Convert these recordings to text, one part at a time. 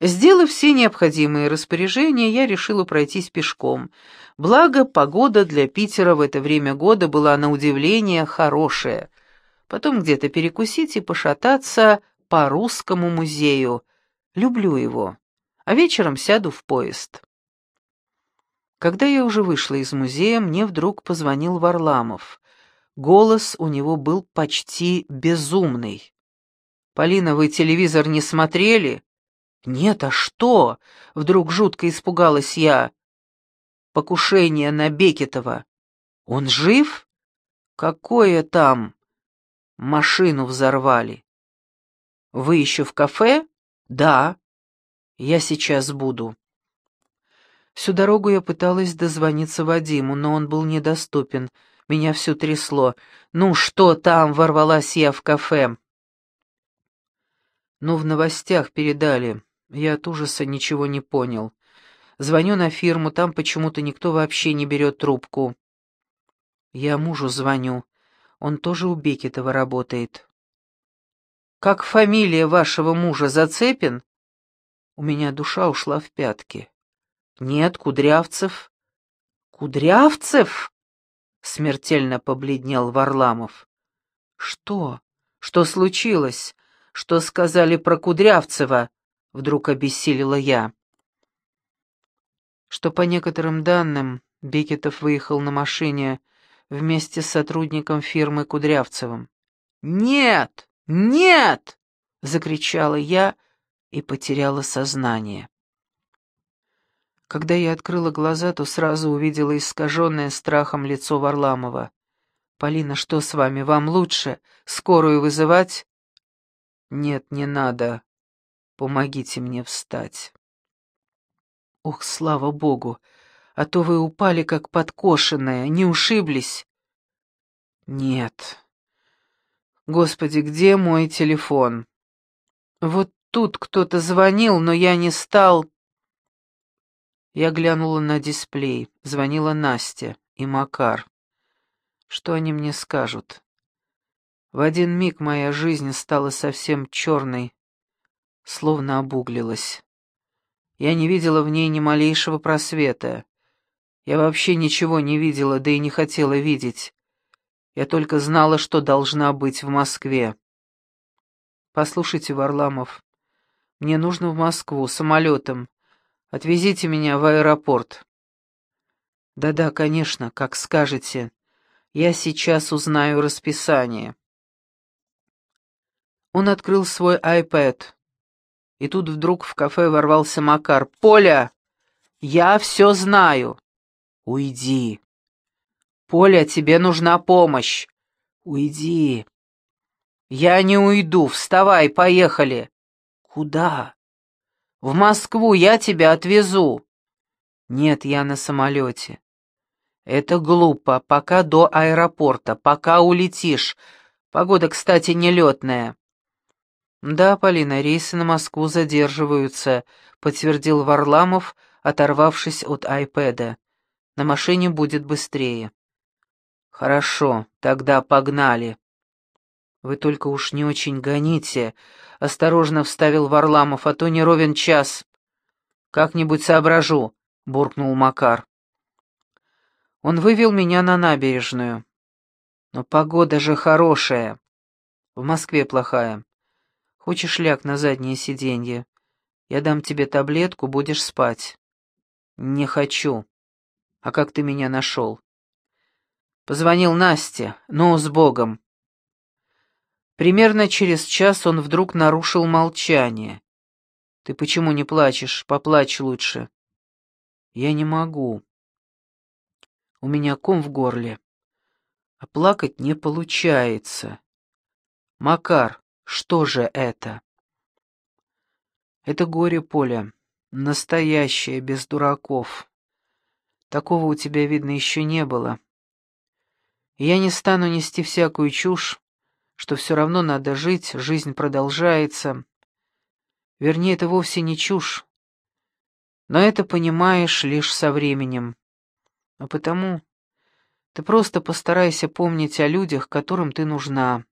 Сделав все необходимые распоряжения, я решила пройтись пешком. Благо, погода для Питера в это время года была на удивление хорошая. Потом где-то перекусить и пошататься по русскому музею. Люблю его. А вечером сяду в поезд. Когда я уже вышла из музея, мне вдруг позвонил Варламов. Голос у него был почти безумный. «Полина, вы телевизор не смотрели?» «Нет, а что?» — вдруг жутко испугалась я. «Покушение на Бекетова. Он жив? Какое там?» «Машину взорвали». «Вы еще в кафе?» «Да». «Я сейчас буду». Всю дорогу я пыталась дозвониться Вадиму, но он был недоступен. Меня все трясло. «Ну что там?» — ворвалась я в кафе. «Ну, в новостях передали. Я от ужаса ничего не понял. Звоню на фирму, там почему-то никто вообще не берет трубку. Я мужу звоню. Он тоже у Бекетова работает. «Как фамилия вашего мужа Зацепин?» У меня душа ушла в пятки. «Нет, Кудрявцев». «Кудрявцев?» — смертельно побледнел Варламов. «Что? Что случилось? Что сказали про Кудрявцева?» — вдруг обессилила я. Что по некоторым данным, Бекетов выехал на машине вместе с сотрудником фирмы Кудрявцевым. «Нет! Нет!» — закричала я и потеряла сознание. Когда я открыла глаза, то сразу увидела искаженное страхом лицо Варламова. «Полина, что с вами? Вам лучше? Скорую вызывать?» «Нет, не надо. Помогите мне встать. Ох, слава богу, а то вы упали как подкошенная, не ушиблись? Нет. Господи, где мой телефон? Вот тут кто-то звонил, но я не стал... Я глянула на дисплей. Звонила Настя и Макар. Что они мне скажут? В один миг моя жизнь стала совсем черной, словно обуглилась. Я не видела в ней ни малейшего просвета. Я вообще ничего не видела, да и не хотела видеть. Я только знала, что должна быть в Москве. Послушайте, Варламов, мне нужно в Москву самолетом. Отвезите меня в аэропорт. Да-да, конечно, как скажете. Я сейчас узнаю расписание. Он открыл свой iPad. И тут вдруг в кафе ворвался Макар. «Поля, я все знаю!» «Уйди!» «Поля, тебе нужна помощь!» «Уйди!» «Я не уйду, вставай, поехали!» «Куда?» «В Москву, я тебя отвезу!» «Нет, я на самолете». «Это глупо, пока до аэропорта, пока улетишь. Погода, кстати, нелетная». «Да, Полина, рейсы на Москву задерживаются», — подтвердил Варламов, оторвавшись от айпэда. «На машине будет быстрее». «Хорошо, тогда погнали». «Вы только уж не очень гоните», — осторожно вставил Варламов, «а то не ровен час». «Как-нибудь соображу», — буркнул Макар. Он вывел меня на набережную. «Но погода же хорошая. В Москве плохая. Хочешь ляг на заднее сиденье? Я дам тебе таблетку, будешь спать». «Не хочу. А как ты меня нашел?» Позвонил Насте, но с Богом. Примерно через час он вдруг нарушил молчание. «Ты почему не плачешь? Поплачь лучше». «Я не могу. У меня ком в горле. А плакать не получается. Макар, что же это? Это горе Поля, настоящее, без дураков. Такого у тебя, видно, еще не было. я не стану нести всякую чушь, что все равно надо жить, жизнь продолжается. Вернее, это вовсе не чушь. Но это понимаешь лишь со временем. А потому ты просто постарайся помнить о людях, которым ты нужна.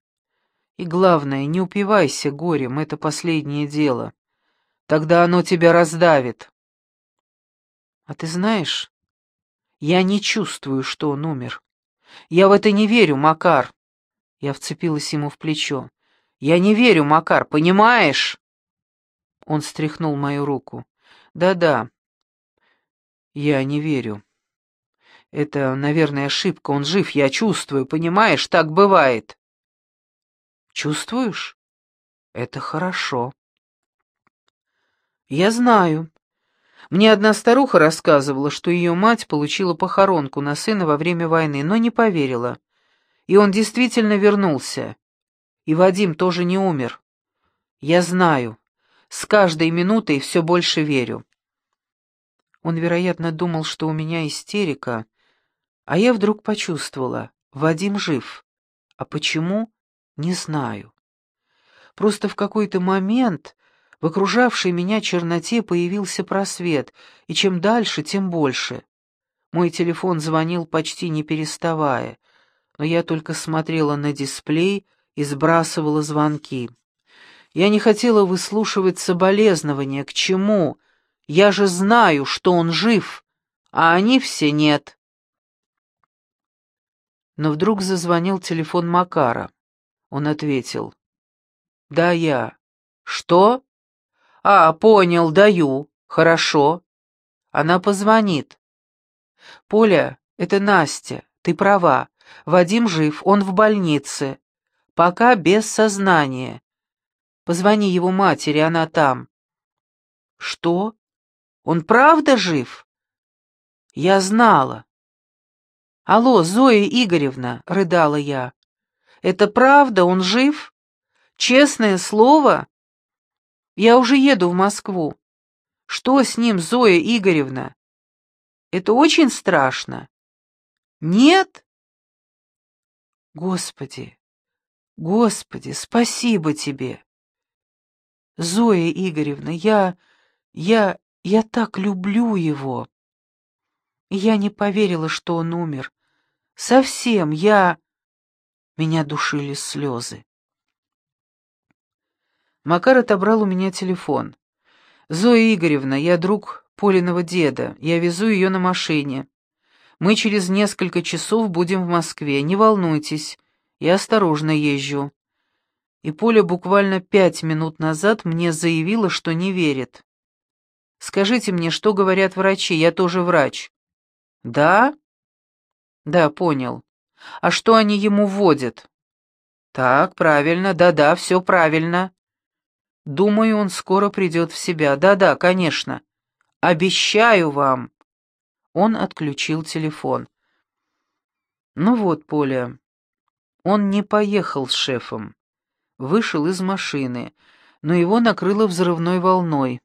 И главное, не упивайся горем, это последнее дело. Тогда оно тебя раздавит. А ты знаешь, я не чувствую, что он умер. Я в это не верю, Макар. Я вцепилась ему в плечо. Я не верю, Макар, понимаешь? Он стряхнул мою руку. Да-да. Я не верю. Это, наверное, ошибка. Он жив, я чувствую, понимаешь? Так бывает. Чувствуешь? Это хорошо. Я знаю. Мне одна старуха рассказывала, что ее мать получила похоронку на сына во время войны, но не поверила. И он действительно вернулся. И Вадим тоже не умер. Я знаю. С каждой минутой все больше верю. Он, вероятно, думал, что у меня истерика, а я вдруг почувствовала, Вадим жив. А почему? Не знаю. Просто в какой-то момент в окружавшей меня черноте появился просвет, и чем дальше, тем больше. Мой телефон звонил почти не переставая, но я только смотрела на дисплей и сбрасывала звонки. Я не хотела выслушивать соболезнования. К чему? Я же знаю, что он жив, а они все нет. Но вдруг зазвонил телефон Макара. Он ответил. «Да, я». «Что?» «А, понял, даю. Хорошо». Она позвонит. «Поля, это Настя. Ты права. Вадим жив, он в больнице. Пока без сознания. Позвони его матери, она там». «Что? Он правда жив?» «Я знала». «Алло, Зоя Игоревна», — рыдала я. «Это правда, он жив? Честное слово?» Я уже еду в Москву. Что с ним, Зоя Игоревна? Это очень страшно. Нет? Господи, Господи, спасибо тебе. Зоя Игоревна, я... я... я так люблю его. Я не поверила, что он умер. Совсем, я... Меня душили слезы. Макар отобрал у меня телефон. «Зоя Игоревна, я друг Полиного деда. Я везу ее на машине. Мы через несколько часов будем в Москве. Не волнуйтесь, я осторожно езжу». И Поля буквально пять минут назад мне заявила, что не верит. «Скажите мне, что говорят врачи? Я тоже врач». «Да?» «Да, понял. А что они ему вводят?» «Так, правильно, да-да, все правильно». Думаю, он скоро придет в себя. Да-да, конечно. Обещаю вам. Он отключил телефон. Ну вот, Поля. Он не поехал с шефом. Вышел из машины, но его накрыло взрывной волной.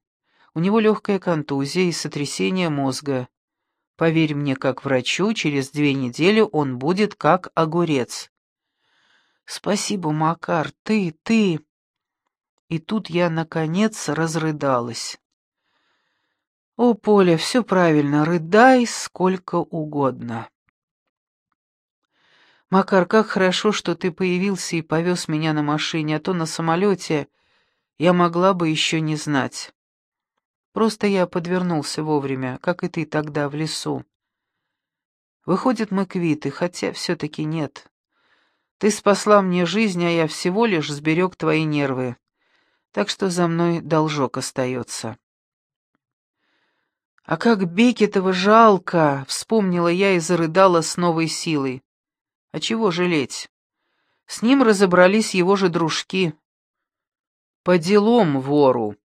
У него легкая контузия и сотрясение мозга. Поверь мне, как врачу, через две недели он будет как огурец. Спасибо, Макар, ты, ты... И тут я, наконец, разрыдалась. «О, Поля, все правильно, рыдай сколько угодно». «Макар, как хорошо, что ты появился и повез меня на машине, а то на самолете я могла бы еще не знать. Просто я подвернулся вовремя, как и ты тогда в лесу. Выходит, мы квиты, хотя все-таки нет. Ты спасла мне жизнь, а я всего лишь сберег твои нервы так что за мной должок остается. «А как Бекетова жалко!» — вспомнила я и зарыдала с новой силой. «А чего жалеть? С ним разобрались его же дружки. По делам вору!»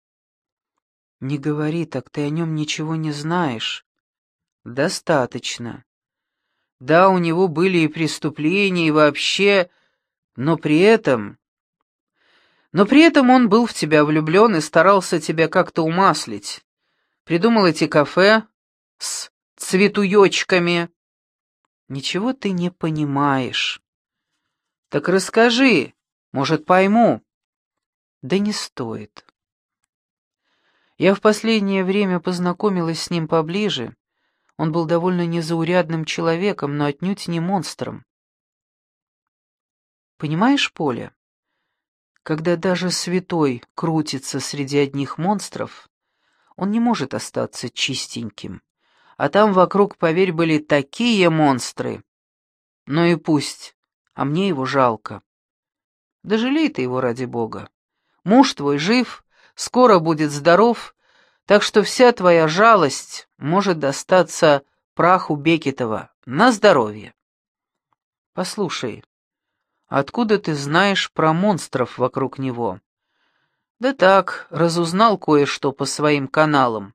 «Не говори так, ты о нем ничего не знаешь». «Достаточно. Да, у него были и преступления, и вообще, но при этом но при этом он был в тебя влюблен и старался тебя как-то умаслить. Придумал эти кафе с цветуёчками. Ничего ты не понимаешь. Так расскажи, может, пойму. Да не стоит. Я в последнее время познакомилась с ним поближе. Он был довольно незаурядным человеком, но отнюдь не монстром. Понимаешь, Поля? Когда даже святой крутится среди одних монстров, он не может остаться чистеньким. А там вокруг, поверь, были такие монстры. Ну и пусть, а мне его жалко. Да жалей ты его ради бога. Муж твой жив, скоро будет здоров, так что вся твоя жалость может достаться праху Бекетова на здоровье. Послушай, откуда ты знаешь про монстров вокруг него? Да так, разузнал кое-что по своим каналам.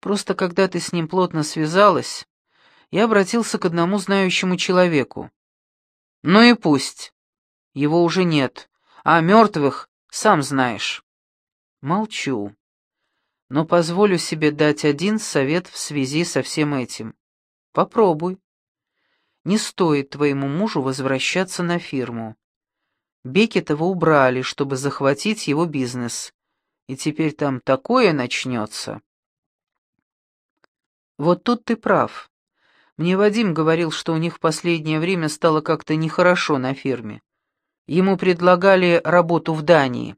Просто когда ты с ним плотно связалась, я обратился к одному знающему человеку. Ну и пусть. Его уже нет, а мертвых сам знаешь. Молчу. Но позволю себе дать один совет в связи со всем этим. Попробуй. Не стоит твоему мужу возвращаться на фирму. Бекетова убрали, чтобы захватить его бизнес. И теперь там такое начнется. Вот тут ты прав. Мне Вадим говорил, что у них в последнее время стало как-то нехорошо на фирме. Ему предлагали работу в Дании.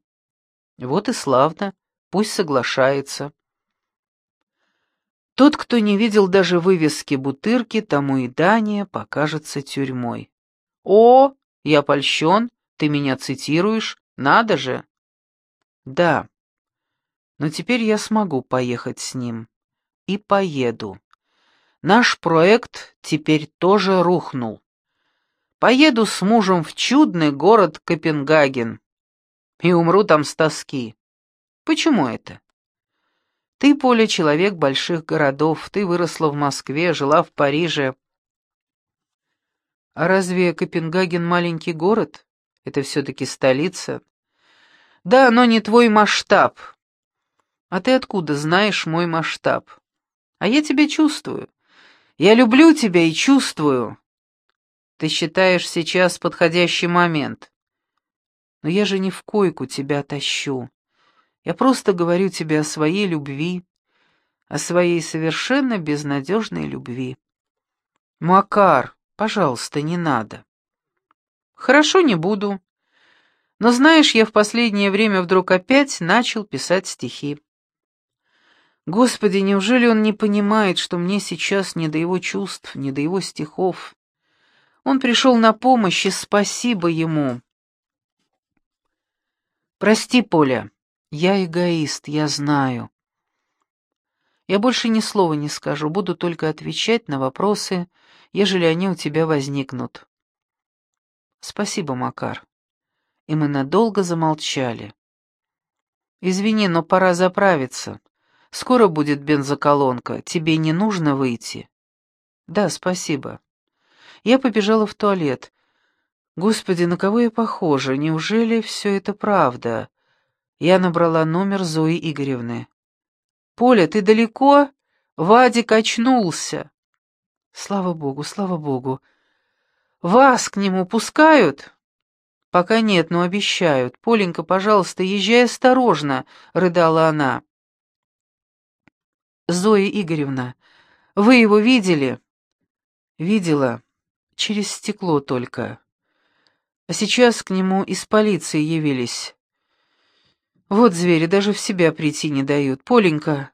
Вот и славно, пусть соглашается. Тот, кто не видел даже вывески Бутырки, тому и Дания покажется тюрьмой. «О, я польщен, ты меня цитируешь, надо же!» «Да, но теперь я смогу поехать с ним. И поеду. Наш проект теперь тоже рухнул. Поеду с мужем в чудный город Копенгаген и умру там с тоски. Почему это? Ты, Поля, человек больших городов, ты выросла в Москве, жила в Париже. А разве Копенгаген маленький город? Это все-таки столица. Да, но не твой масштаб. А ты откуда знаешь мой масштаб? А я тебя чувствую. Я люблю тебя и чувствую. Ты считаешь сейчас подходящий момент. Но я же не в койку тебя тащу. Я просто говорю тебе о своей любви, о своей совершенно безнадежной любви. Макар, пожалуйста, не надо. Хорошо, не буду. Но знаешь, я в последнее время вдруг опять начал писать стихи. Господи, неужели он не понимает, что мне сейчас не до его чувств, не до его стихов? Он пришел на помощь, и спасибо ему. Прости, Поля, я эгоист, я знаю. Я больше ни слова не скажу, буду только отвечать на вопросы, ежели они у тебя возникнут. Спасибо, Макар. И мы надолго замолчали. Извини, но пора заправиться. Скоро будет бензоколонка, тебе не нужно выйти?» «Да, спасибо». Я побежала в туалет. Господи, на кого я похожа? Неужели все это правда? Я набрала номер Зои Игоревны. «Поля, ты далеко? Вадик очнулся». «Слава богу, слава богу. Вас к нему пускают?» «Пока нет, но обещают. Поленька, пожалуйста, езжай осторожно», — рыдала она. Зоя Игоревна, вы его видели?» «Видела. Через стекло только. А сейчас к нему из полиции явились. Вот звери даже в себя прийти не дают. Поленька,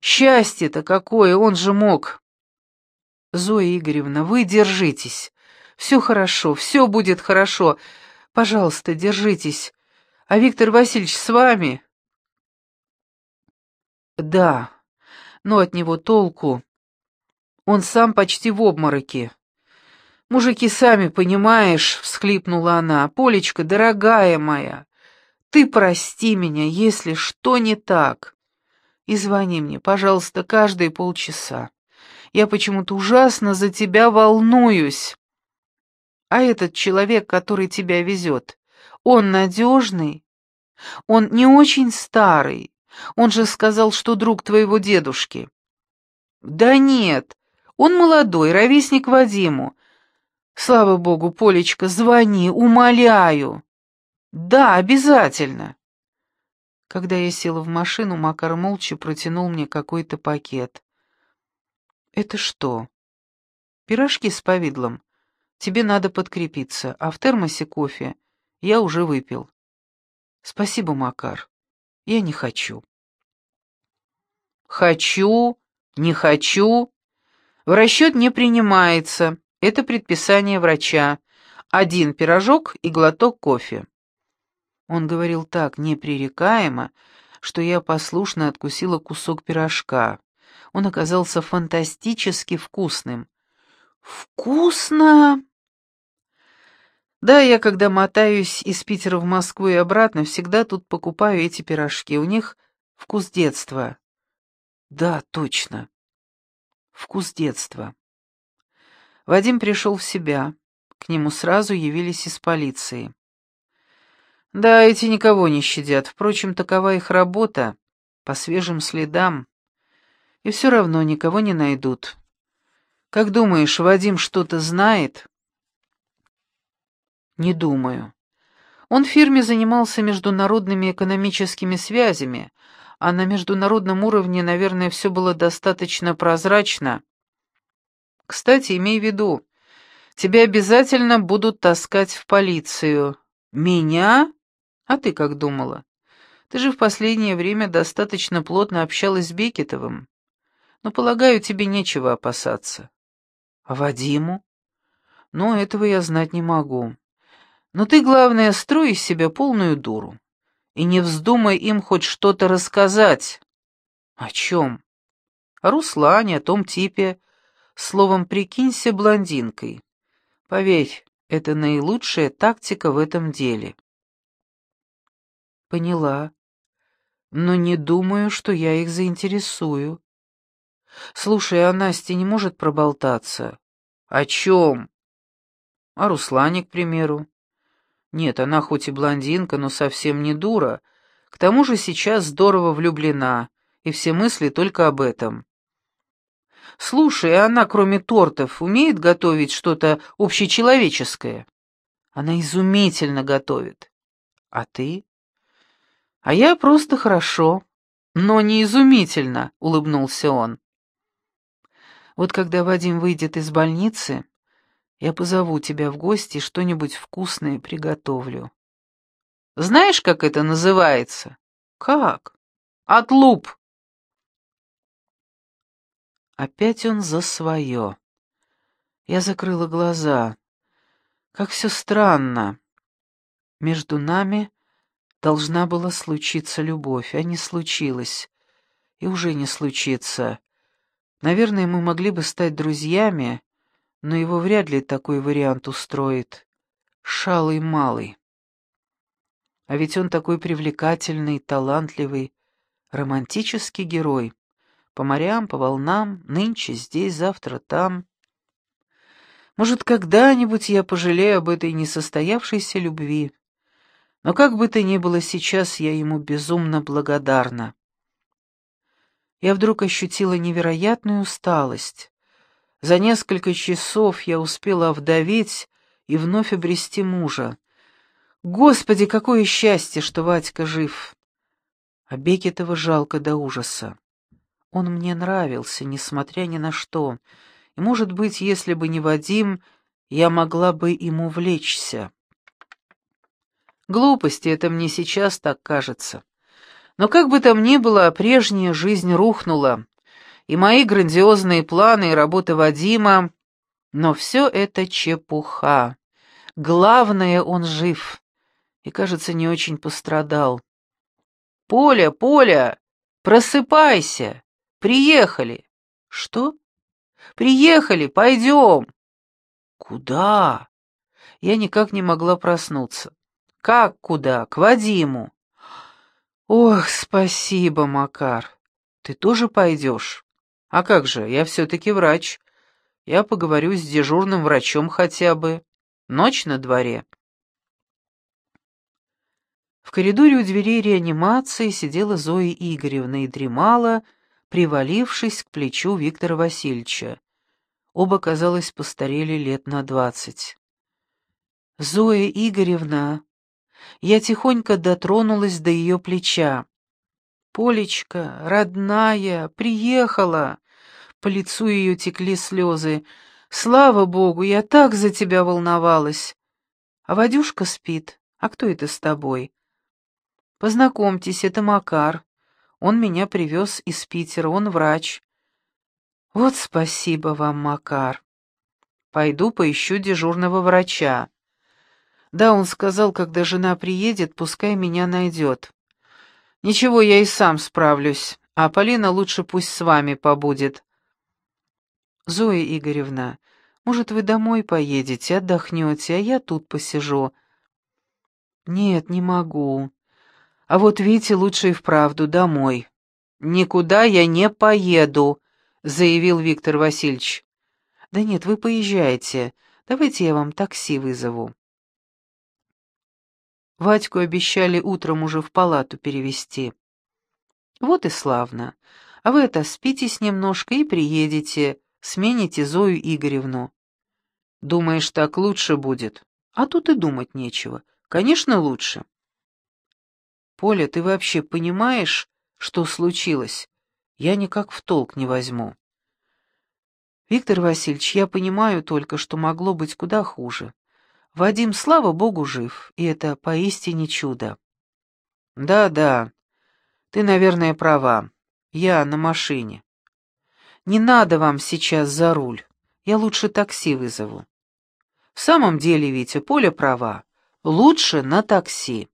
счастье-то какое, он же мог!» «Зоя Игоревна, вы держитесь. Все хорошо, все будет хорошо. Пожалуйста, держитесь. А Виктор Васильевич с вами?» «Да», но от него толку. Он сам почти в обмороке. «Мужики, сами понимаешь», — всхлипнула она, — «Полечка, дорогая моя, ты прости меня, если что не так. И звони мне, пожалуйста, каждые полчаса. Я почему-то ужасно за тебя волнуюсь. А этот человек, который тебя везет, он надежный? Он не очень старый, он же сказал, что друг твоего дедушки». «Да нет, он молодой, ровесник Вадиму. Слава богу, Полечка, звони, умоляю». «Да, обязательно». Когда я села в машину, Макар молча протянул мне какой-то пакет. «Это что?» «Пирожки с повидлом. Тебе надо подкрепиться, а в термосе кофе я уже выпил». Спасибо, Макар. Я не хочу. Хочу, не хочу. В расчет не принимается. Это предписание врача. Один пирожок и глоток кофе. Он говорил так непререкаемо, что я послушно откусила кусок пирожка. Он оказался фантастически вкусным. «Вкусно!» Да, я, когда мотаюсь из Питера в Москву и обратно, всегда тут покупаю эти пирожки. У них вкус детства. Да, точно. Вкус детства. Вадим пришел в себя. К нему сразу явились из полиции. Да, эти никого не щадят. Впрочем, такова их работа. По свежим следам. И все равно никого не найдут. Как думаешь, Вадим что-то знает? Не думаю. Он в фирме занимался международными экономическими связями, а на международном уровне, наверное, все было достаточно прозрачно. Кстати, имей в виду, тебя обязательно будут таскать в полицию. Меня? А ты как думала? Ты же в последнее время достаточно плотно общалась с Бекетовым. Но, полагаю, тебе нечего опасаться. А Вадиму? Ну, этого я знать не могу. Но ты, главное, строй из себя полную дуру. И не вздумай им хоть что-то рассказать. О чем? О Руслане, о том типе. Словом, прикинься блондинкой. Поверь, это наилучшая тактика в этом деле. Поняла. Но не думаю, что я их заинтересую. Слушай, а Настя не может проболтаться? О чем? О Руслане, к примеру. Нет, она хоть и блондинка, но совсем не дура. К тому же сейчас здорово влюблена, и все мысли только об этом. Слушай, а она, кроме тортов, умеет готовить что-то общечеловеческое? Она изумительно готовит. А ты? А я просто хорошо, но не изумительно, улыбнулся он. Вот когда Вадим выйдет из больницы, я позову тебя в гости и что-нибудь вкусное приготовлю. Знаешь, как это называется? Как? Отлуп. Опять он за свое. Я закрыла глаза. Как все странно. Между нами должна была случиться любовь, а не случилась. И уже не случится. Наверное, мы могли бы стать друзьями, но его вряд ли такой вариант устроит. Шалый малый. А ведь он такой привлекательный, талантливый, романтический герой. По морям, по волнам, нынче здесь, завтра там. Может, когда-нибудь я пожалею об этой несостоявшейся любви. Но как бы то ни было сейчас, я ему безумно благодарна. Я вдруг ощутила невероятную усталость. За несколько часов я успела овдоветь и вновь обрести мужа. Господи, какое счастье, что Вадька жив! А Бекетова жалко до ужаса. Он мне нравился, несмотря ни на что, и, может быть, если бы не Вадим, я могла бы им увлечься. Глупости, это мне сейчас так кажется. Но как бы там ни было, прежняя жизнь рухнула, и мои грандиозные планы и работа Вадима, но все это чепуха. Главное, он жив и, кажется, не очень пострадал. «Поля, Поля, просыпайся! Приехали!» «Что?» «Приехали, пойдем!» «Куда?» Я никак не могла проснуться. «Как куда? К Вадиму!» «Ох, спасибо, Макар. Ты тоже пойдешь?» А как же, я все-таки врач. Я поговорю с дежурным врачом хотя бы. Ночь на дворе. В коридоре у дверей реанимации сидела Зоя Игоревна и дремала, привалившись к плечу Виктора Васильевича. Оба, казалось, постарели лет на двадцать. «Зоя Игоревна...» Я тихонько дотронулась до ее плеча. «Полечка, родная, приехала!» По лицу ее текли слезы. «Слава Богу, я так за тебя волновалась!» «А Вадюшка спит. А кто это с тобой?» Познакомьтесь, это Макар. Он меня привез из Питера, он врач. Вот спасибо вам, Макар. Пойду поищу дежурного врача. Да, он сказал, когда жена приедет, пускай меня найдет. Ничего, я и сам справлюсь, а Полина лучше пусть с вами побудет. Зоя Игоревна, может, вы домой поедете, отдохнете, а я тут посижу. Нет, не могу. А вот Вите лучше и вправду домой. Никуда я не поеду, заявил Виктор Васильевич. Да нет, вы поезжайте. Давайте я вам такси вызову. Вадьку обещали утром уже в палату перевести. Вот и славно. А вы отоспитесь немножко и приедете, смените Зою Игоревну. Думаешь, так лучше будет? А тут и думать нечего. Конечно, лучше. Поля, ты вообще понимаешь, что случилось? Я никак в толк не возьму. Виктор Васильевич, я понимаю только, что могло быть куда хуже. Вадим, слава богу, жив, и это поистине чудо. Да-да, ты, наверное, права. Я на машине. Не надо вам сейчас за руль. Я лучше такси вызову. В самом деле, Витя, Поля права. Лучше на такси.